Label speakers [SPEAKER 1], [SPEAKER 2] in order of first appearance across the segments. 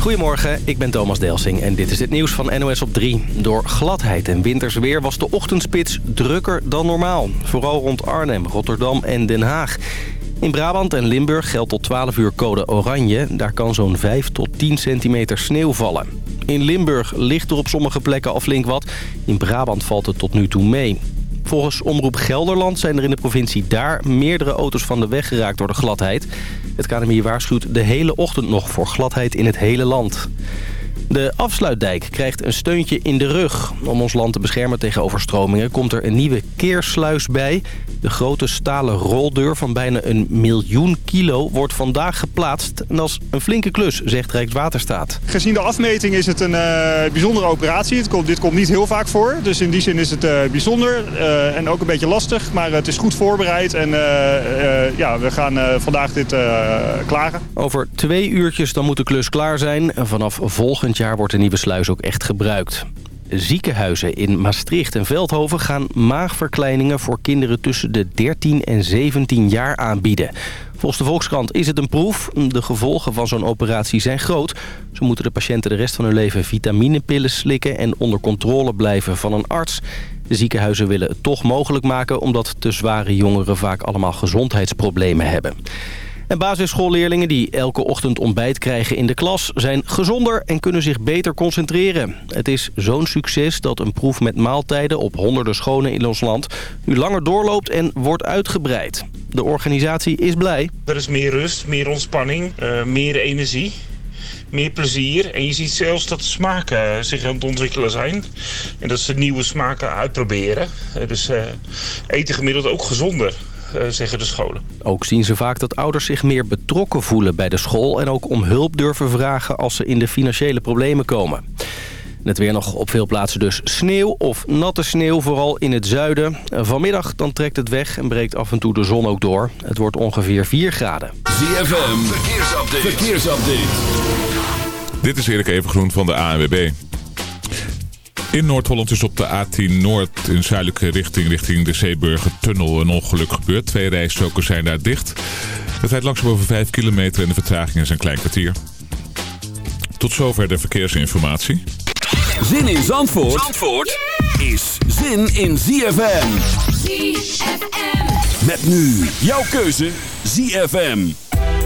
[SPEAKER 1] Goedemorgen, ik ben Thomas Delsing en dit is het nieuws van NOS op 3. Door gladheid en winters weer was de ochtendspits drukker dan normaal. Vooral rond Arnhem, Rotterdam en Den Haag. In Brabant en Limburg geldt tot 12 uur code oranje. Daar kan zo'n 5 tot 10 centimeter sneeuw vallen. In Limburg ligt er op sommige plekken al flink wat. In Brabant valt het tot nu toe mee. Volgens Omroep Gelderland zijn er in de provincie daar meerdere auto's van de weg geraakt door de gladheid. Het KNMI waarschuwt de hele ochtend nog voor gladheid in het hele land. De afsluitdijk krijgt een steuntje in de rug. Om ons land te beschermen tegen overstromingen komt er een nieuwe keersluis bij. De grote stalen roldeur van bijna een miljoen kilo wordt vandaag geplaatst. En dat is een flinke klus, zegt Rijkswaterstaat.
[SPEAKER 2] Gezien de afmeting is het een uh, bijzondere operatie. Het komt, dit komt niet heel vaak voor. Dus in die zin is het uh, bijzonder uh, en ook een beetje lastig. Maar het is goed voorbereid en ja, we gaan vandaag dit klaren.
[SPEAKER 1] Over twee uurtjes dan moet de klus klaar zijn. En vanaf volgend jaar wordt de nieuwe sluis ook echt gebruikt. Ziekenhuizen in Maastricht en Veldhoven gaan maagverkleiningen voor kinderen tussen de 13 en 17 jaar aanbieden. Volgens de Volkskrant is het een proef. De gevolgen van zo'n operatie zijn groot. Zo moeten de patiënten de rest van hun leven vitaminepillen slikken... en onder controle blijven van een arts. De ziekenhuizen willen het toch mogelijk maken... omdat te zware jongeren vaak allemaal gezondheidsproblemen hebben. En basisschoolleerlingen die elke ochtend ontbijt krijgen in de klas... zijn gezonder en kunnen zich beter concentreren. Het is zo'n succes dat een proef met maaltijden op honderden scholen in ons land... nu langer doorloopt en wordt uitgebreid. De organisatie is blij.
[SPEAKER 3] Er is meer rust, meer ontspanning, uh, meer energie meer plezier. En je ziet zelfs dat de smaken zich aan het ontwikkelen zijn. En dat ze nieuwe smaken uitproberen. Dus uh, eten gemiddeld ook gezonder. Eh, zeggen de scholen.
[SPEAKER 1] Ook zien ze vaak dat ouders zich meer betrokken voelen bij de school... en ook om hulp durven vragen als ze in de financiële problemen komen. Het weer nog op veel plaatsen dus sneeuw of natte sneeuw, vooral in het zuiden. Vanmiddag dan trekt het weg en breekt af en toe de zon ook door. Het wordt ongeveer 4 graden.
[SPEAKER 4] ZFM, verkeersupdate. verkeersupdate. Dit is Erik Evengroen van de ANWB. In Noord-Holland is op de A10 Noord in zuidelijke richting richting de Zeeburger Tunnel een ongeluk gebeurd. Twee rijstroken zijn daar dicht. Het rijdt langzaam over 5 kilometer en de vertraging is een klein kwartier. Tot zover de verkeersinformatie.
[SPEAKER 5] Zin in Zandvoort, Zandvoort is zin in ZFM. ZFM. Met nu jouw keuze ZFM.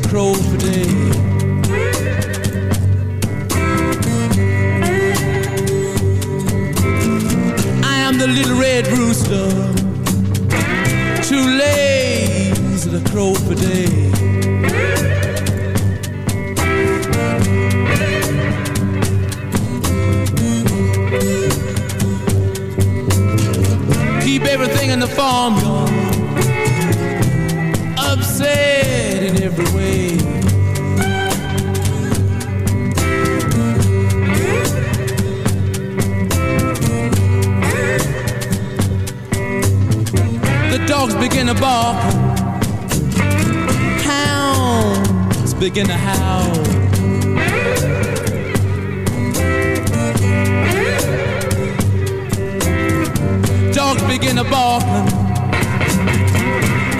[SPEAKER 6] The crow for day. I am the little red rooster, too lazy to crow for day. Keep everything in the farmyard begin to howl. Dogs begin to bark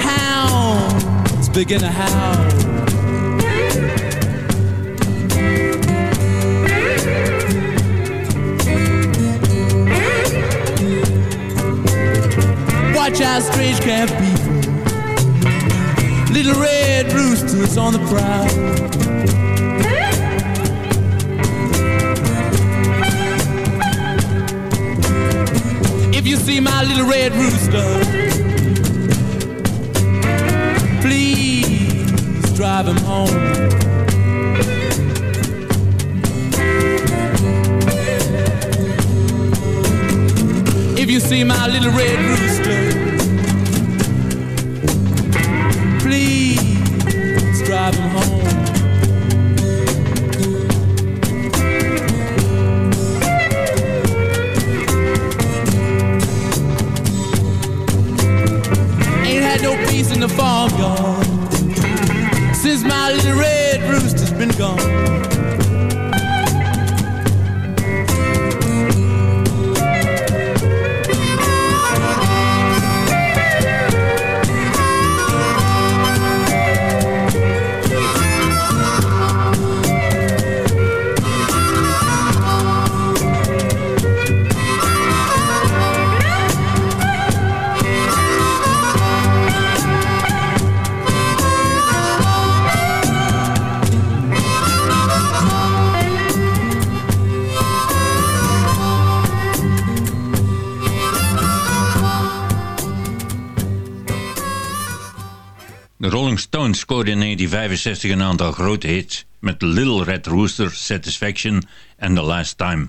[SPEAKER 6] Hounds begin to howl. Watch out, strange camp people. Christmas on the prowl. If you see my little red rooster Please drive him home. If you see my little red rooster driving home. Ain't had no peace in the farmyard since my little red rooster's been gone.
[SPEAKER 7] 1965 een aantal grote hits met Little Red Rooster, Satisfaction en The Last Time.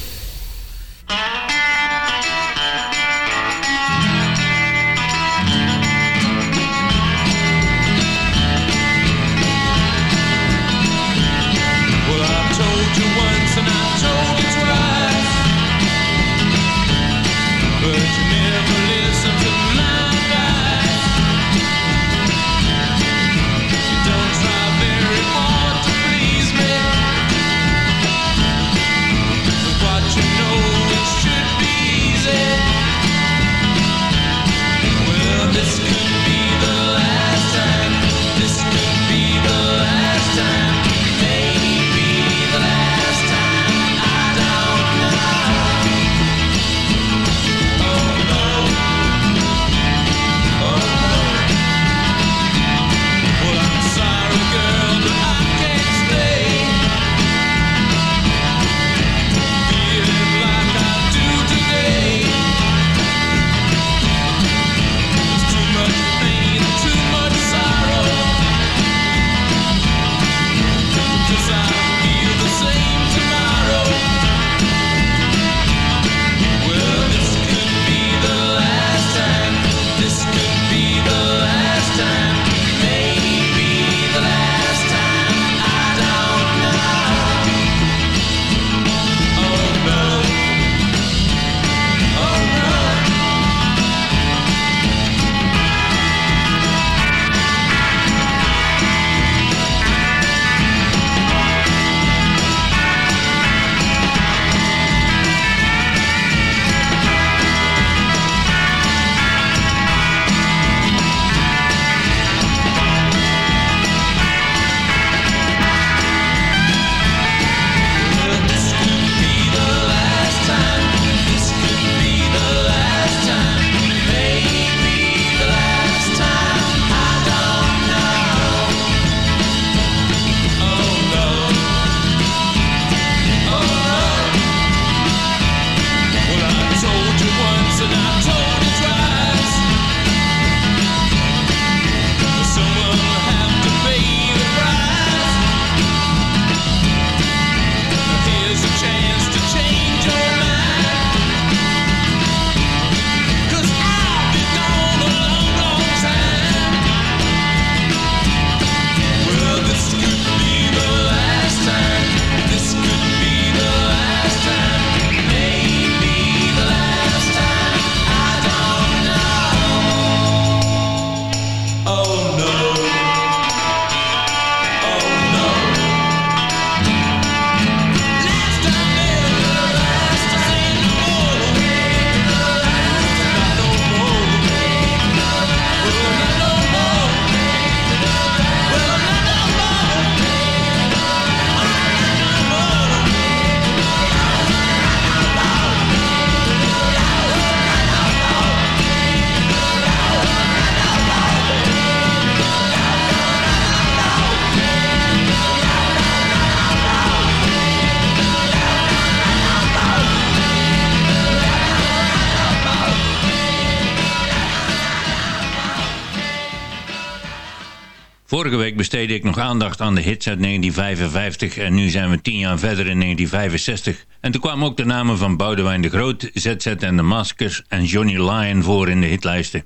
[SPEAKER 8] Vorige week besteedde ik nog aandacht aan de hits uit 1955 en nu zijn we tien jaar verder in 1965. En toen kwamen ook de namen van Boudewijn de Groot, ZZ en de Maskers en Johnny Lyon voor in de hitlijsten.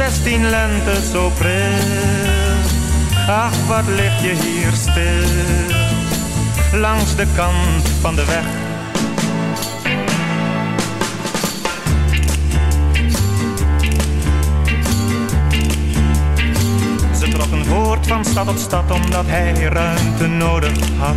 [SPEAKER 9] Zestien lente zo pril. Ach, wat lig je hier stil, langs de kant van de weg. Ze trokken voort van stad tot stad omdat hij ruimte nodig had.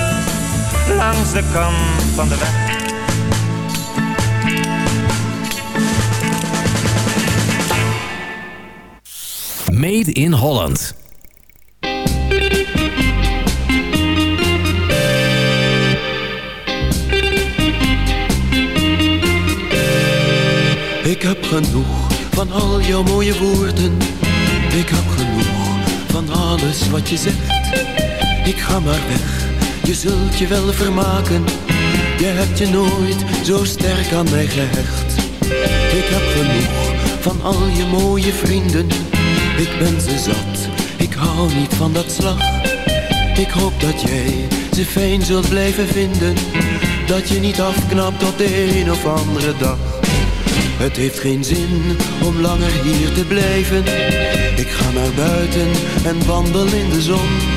[SPEAKER 9] langs de kant van de weg.
[SPEAKER 10] Made in Holland.
[SPEAKER 11] Ik heb genoeg van al jouw mooie woorden. Ik heb genoeg van alles wat je zegt. Ik ga maar weg, je zult je wel vermaken. Je hebt je nooit zo sterk aan mij gehecht. Ik heb genoeg van al je mooie vrienden. Ik ben ze zat, ik hou niet van dat slag. Ik hoop dat jij ze fijn zult blijven vinden. Dat je niet afknapt op de een of andere dag. Het heeft geen zin om langer hier te blijven. Ik ga naar buiten en wandel in de zon.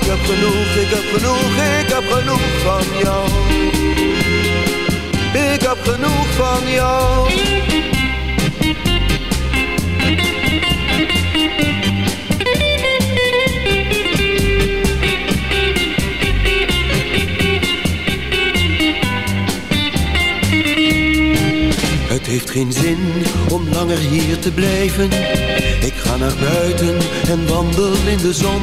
[SPEAKER 11] Ik heb genoeg, ik heb genoeg, ik heb genoeg van jou. Ik heb genoeg van jou. Het heeft geen zin om langer hier te blijven. Ik ga naar buiten en wandel in de zon.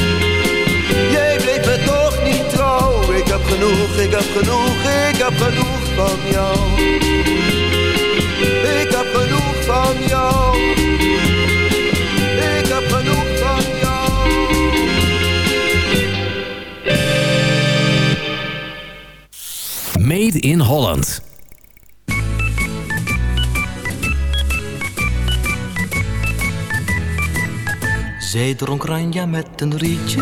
[SPEAKER 12] Niet trouw. Ik heb genoeg, ik heb genoeg, ik heb genoeg van jou. Ik heb genoeg van jou. Ik heb genoeg van jou.
[SPEAKER 10] Made in Holland.
[SPEAKER 12] Zij dronk ranja met een rietje,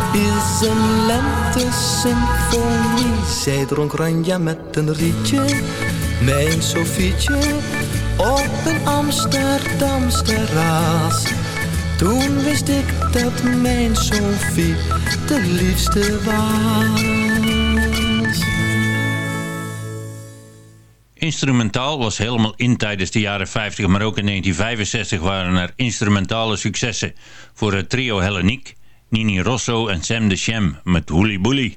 [SPEAKER 12] is een lente-symfonie. Zij dronk ranja met een rietje, mijn Sofietje, op een Amsterdams terras. Toen wist ik dat mijn Sofie de liefste was.
[SPEAKER 7] Instrumentaal was helemaal in tijdens de jaren 50, maar ook in 1965 waren er instrumentale successen voor het trio Helleniek, Nini Rosso en Sam de Sham met Boelie.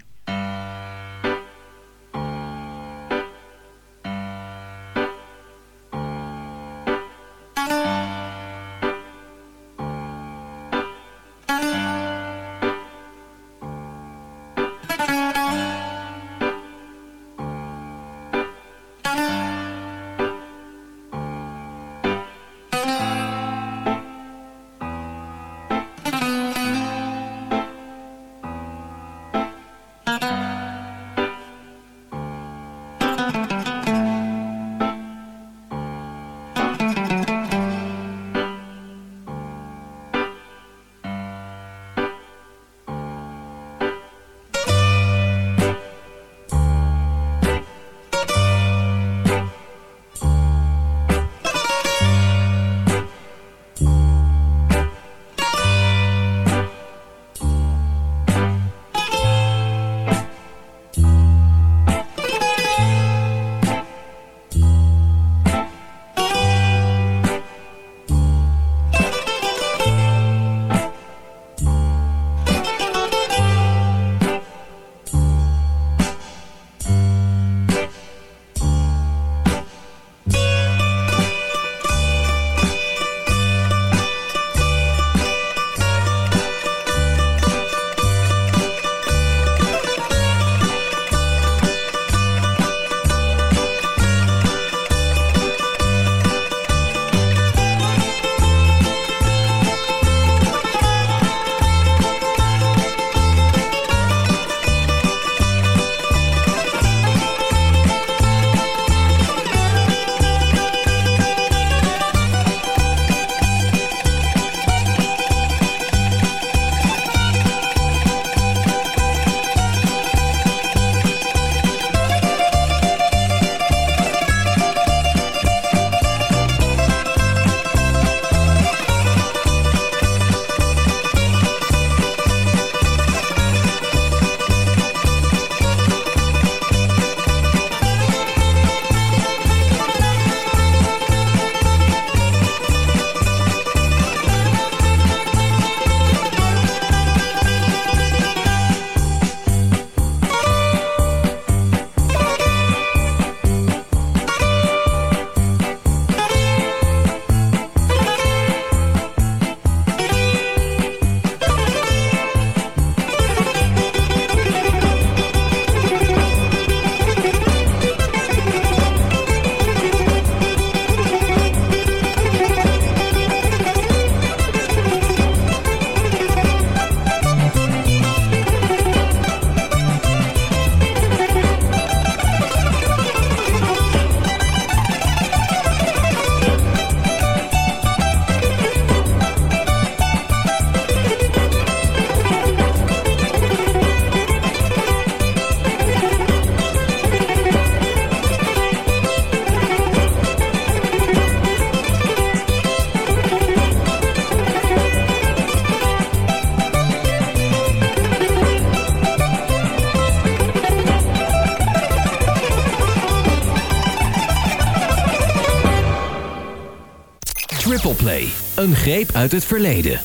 [SPEAKER 13] greep uit het verleden.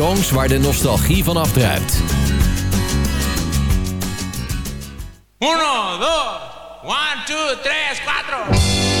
[SPEAKER 13] Waar de nostalgie van
[SPEAKER 7] af
[SPEAKER 10] drijft. 1, 2, 1, 2, 3, 4!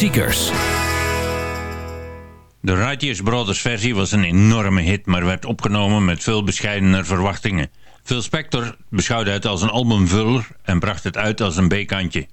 [SPEAKER 10] Seekers.
[SPEAKER 13] De Righteous Brothers versie was een enorme hit, maar werd opgenomen met veel bescheidener verwachtingen. Phil Spector beschouwde het als een albumvuller en bracht het uit als een B-kantje.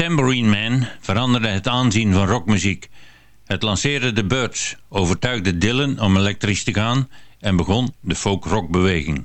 [SPEAKER 13] Tambourine Man veranderde het aanzien van rockmuziek. Het lanceerde de Birds, overtuigde Dylan om elektrisch te gaan en begon de folk-rockbeweging.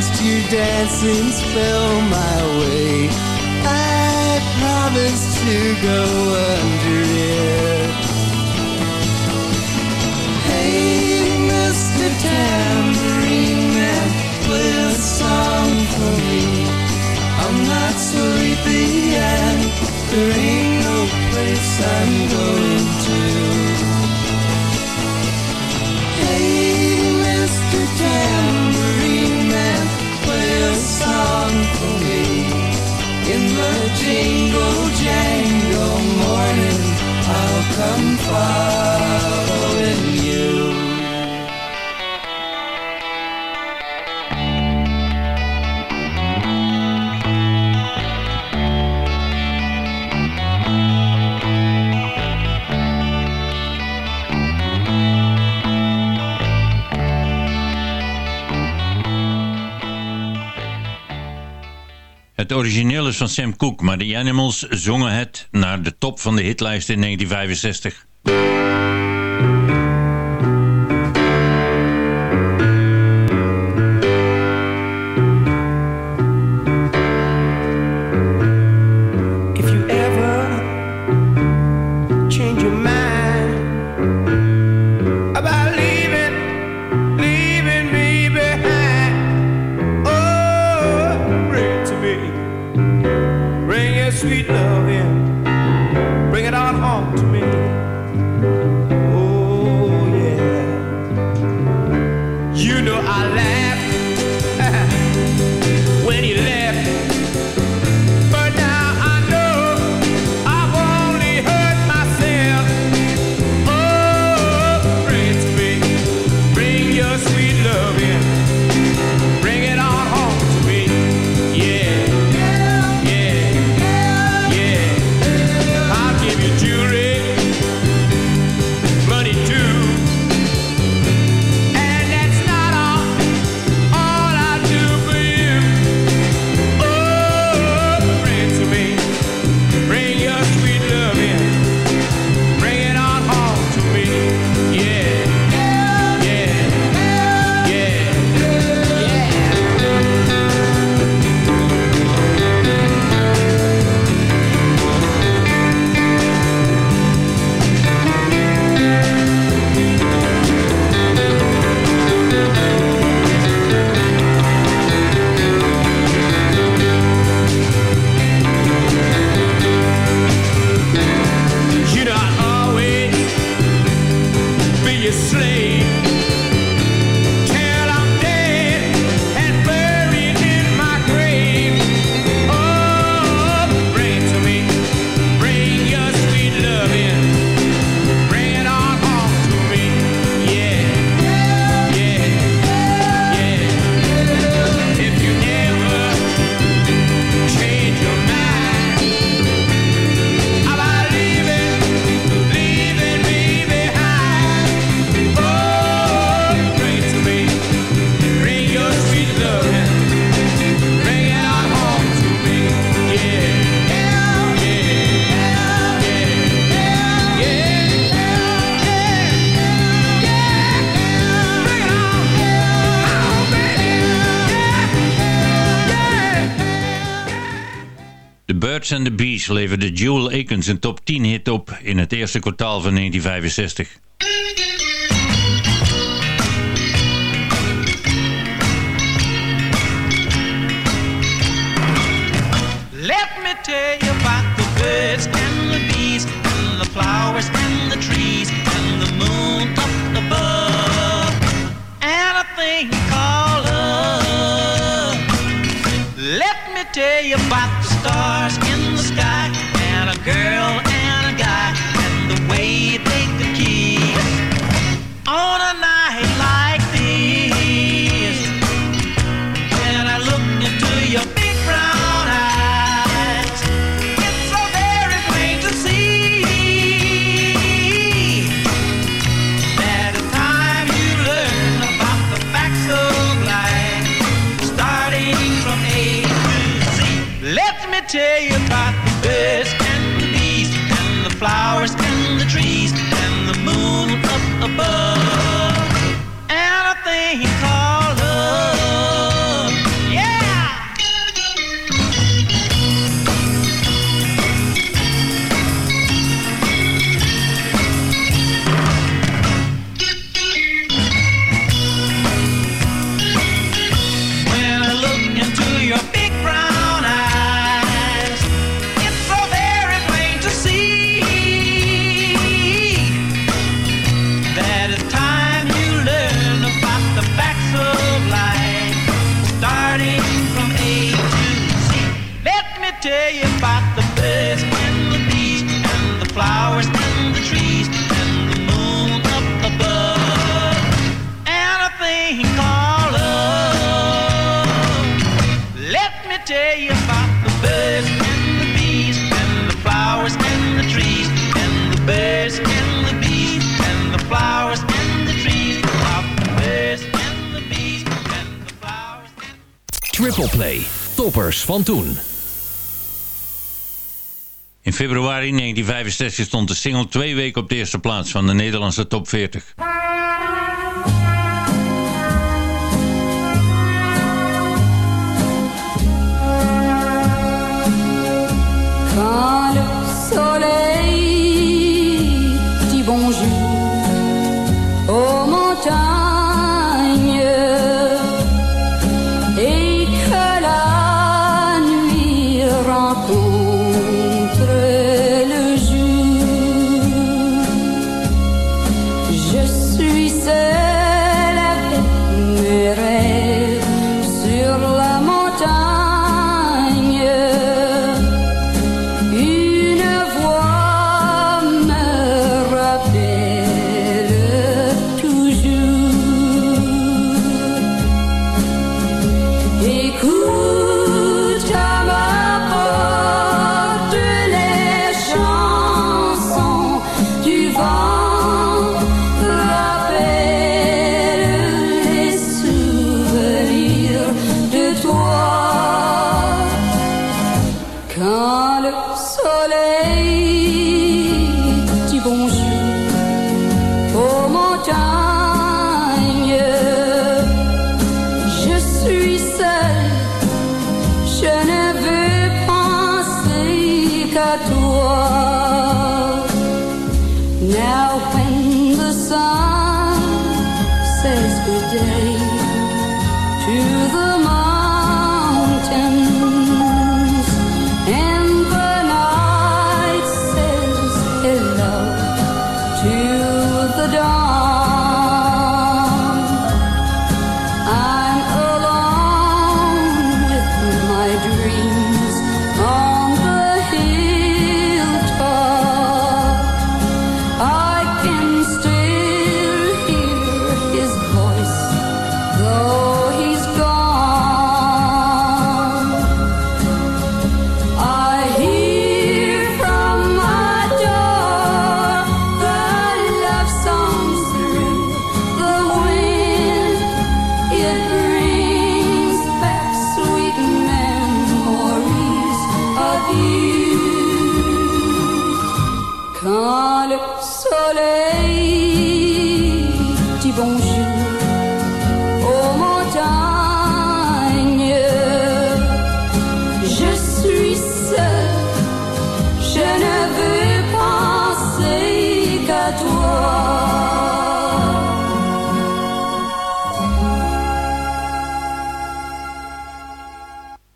[SPEAKER 14] cast your dancing spell my way I promise to go under it Hey, Mr. Tambourine Man Play a song for me I'm not sleepy and there ain't no place I'm going to Hey, Mr. Tambourine jingle jangle morning, I'll come far.
[SPEAKER 7] Het origineel is van Sam Cooke, maar de Animals zongen het naar de top van de hitlijst in 1965. leverde Jewel Akins een top 10 hit op in het eerste kwartaal van 1965.
[SPEAKER 10] Van toen.
[SPEAKER 15] In februari 1965 stond de single twee weken op de eerste plaats van de Nederlandse top 40.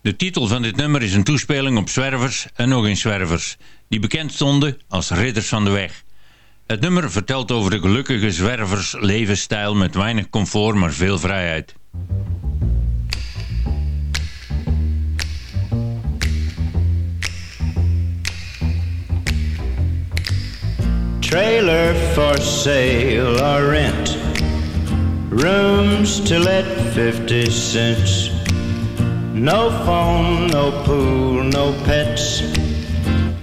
[SPEAKER 8] De
[SPEAKER 15] titel van dit nummer is een toespeling op zwervers en nog eens zwervers, die bekend stonden als ridders van de weg. Het nummer vertelt over de gelukkige zwervers levensstijl met weinig comfort maar veel vrijheid.
[SPEAKER 16] Trailer for sale or rent. Rooms to let 50 cents. No phone, no pool, no pets.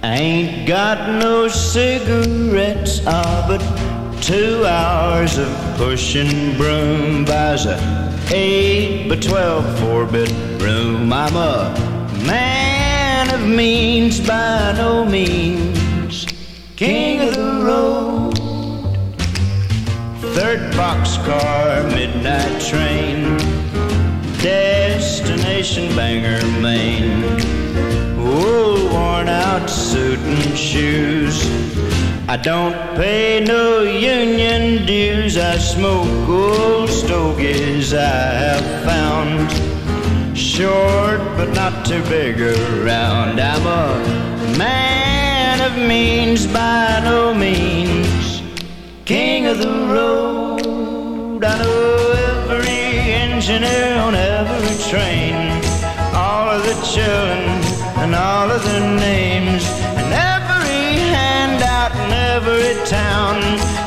[SPEAKER 16] Ain't got no cigarettes. Ah, but two hours of pushing broom buys a 8 by 12 four bedroom. I'm a man of means by no means. King of the road. Third boxcar, midnight train. Destination Bangor, Maine. Wool worn out suit and shoes. I don't pay no union dues. I smoke old stogies I have found. Short but not too big around. I'm a man of means by no means. King of the road. I know every engineer on train. All of the children and all of their names. And every handout in every town.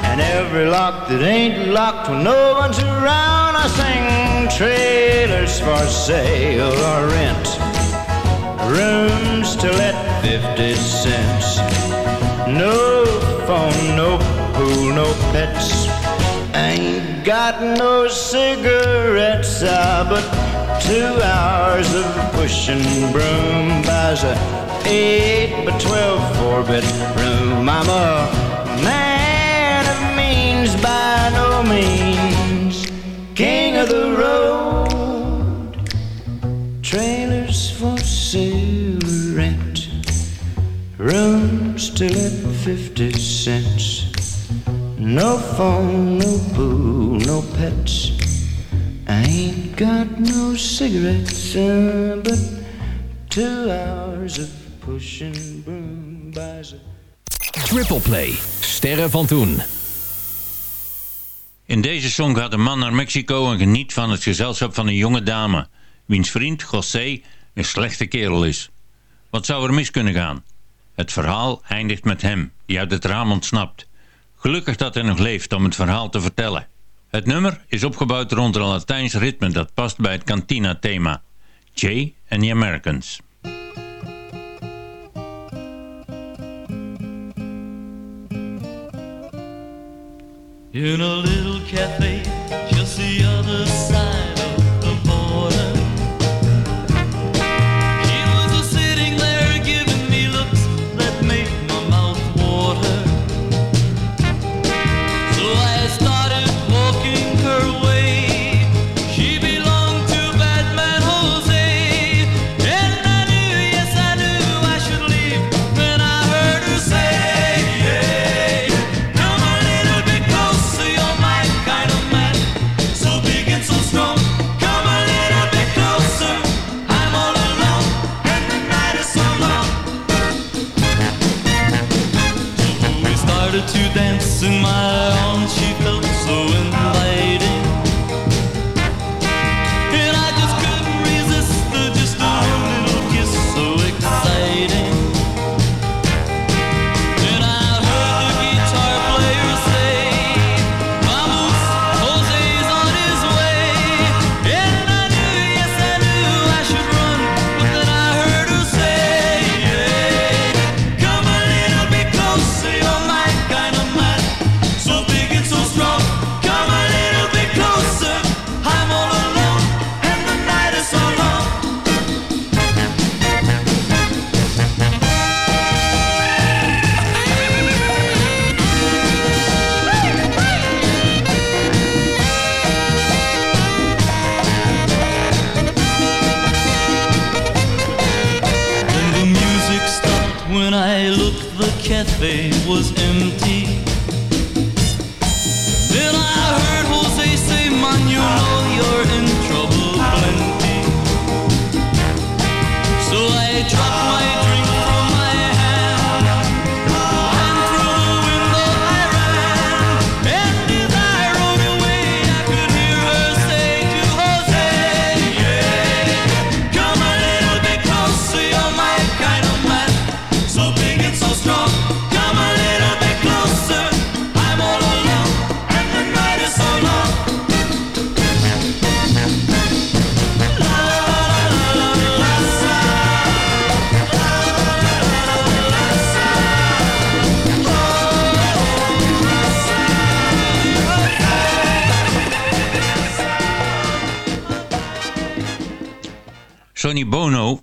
[SPEAKER 16] And every lock that ain't locked when no one's around. I sing trailers for sale or rent. Rooms to let 50 cents. No phone, no pool, no pets. Ain't got no cigarettes, ah, but two hours of pushing broom buys a eight by twelve four bedroom. I'm a man of means by no means, king of the road. Trailers for sale rent, rooms till at fifty cents. No phone, no pool, no pets. I ain't got no cigarettes, uh, but two hours of pushing broom buys a
[SPEAKER 10] Triple Play. Sterren van toen.
[SPEAKER 8] In deze song gaat een man naar Mexico en geniet van het gezelschap van een jonge dame, wiens vriend José een slechte kerel is. Wat zou er mis kunnen gaan? Het verhaal eindigt met hem, die uit het raam ontsnapt. Gelukkig dat hij nog leeft om het verhaal te vertellen. Het nummer is opgebouwd rond een Latijns ritme dat past bij het Cantina-thema. Jay and the Americans.
[SPEAKER 6] In a little cafe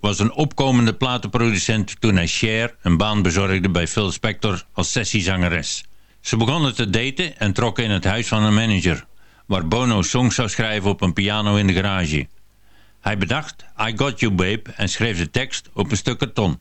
[SPEAKER 6] was
[SPEAKER 8] een opkomende platenproducent toen hij Cher een baan bezorgde bij Phil Spector als sessiezangeres. Ze begonnen te daten en trokken in het huis van een manager, waar Bono songs zou schrijven op een piano in de garage. Hij bedacht I Got You Babe en schreef de tekst op een stuk karton.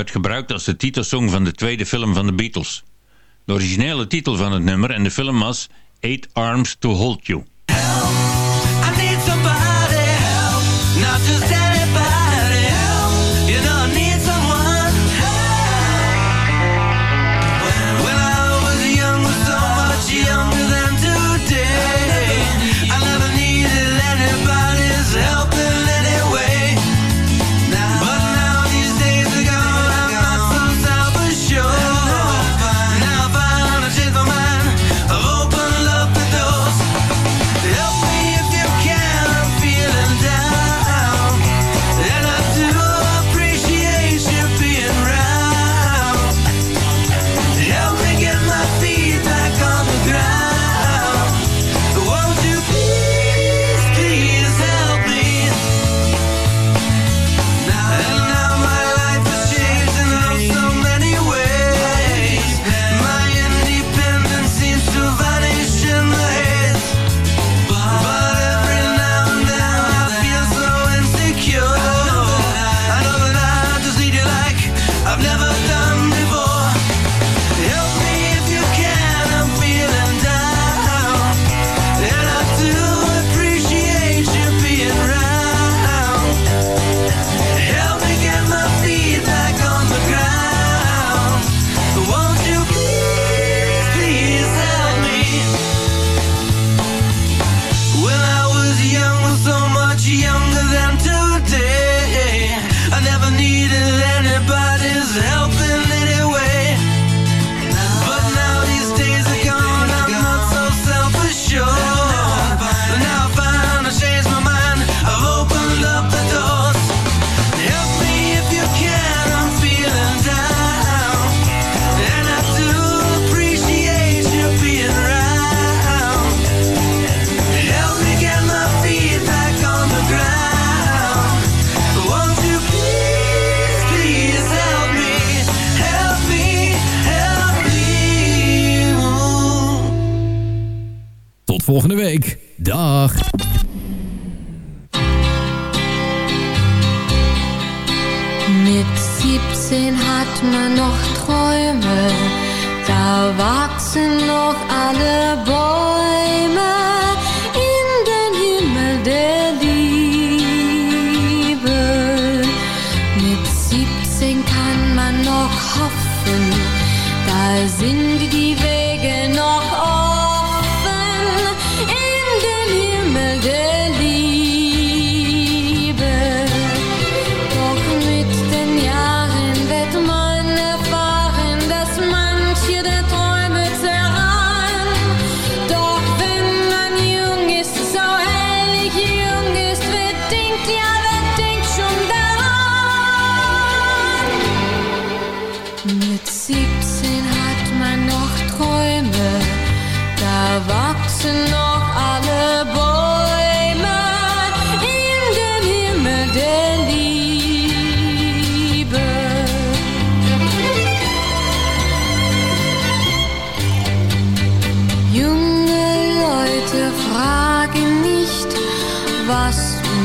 [SPEAKER 17] werd gebruikt als de titelsong van de tweede film van de Beatles. De originele titel van het nummer en de film was Eight Arms to Hold You.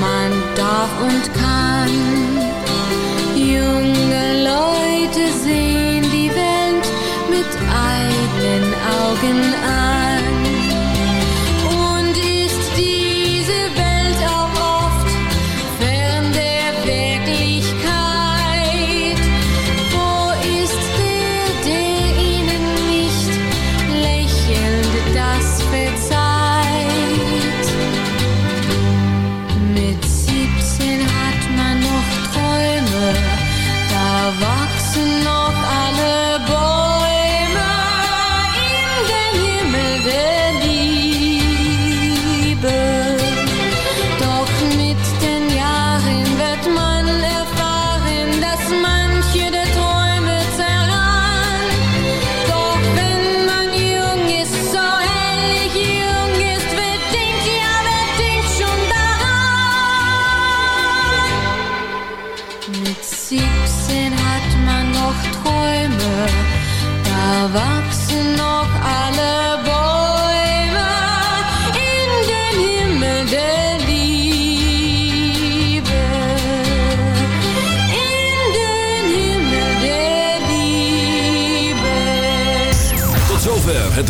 [SPEAKER 18] man darf und kann.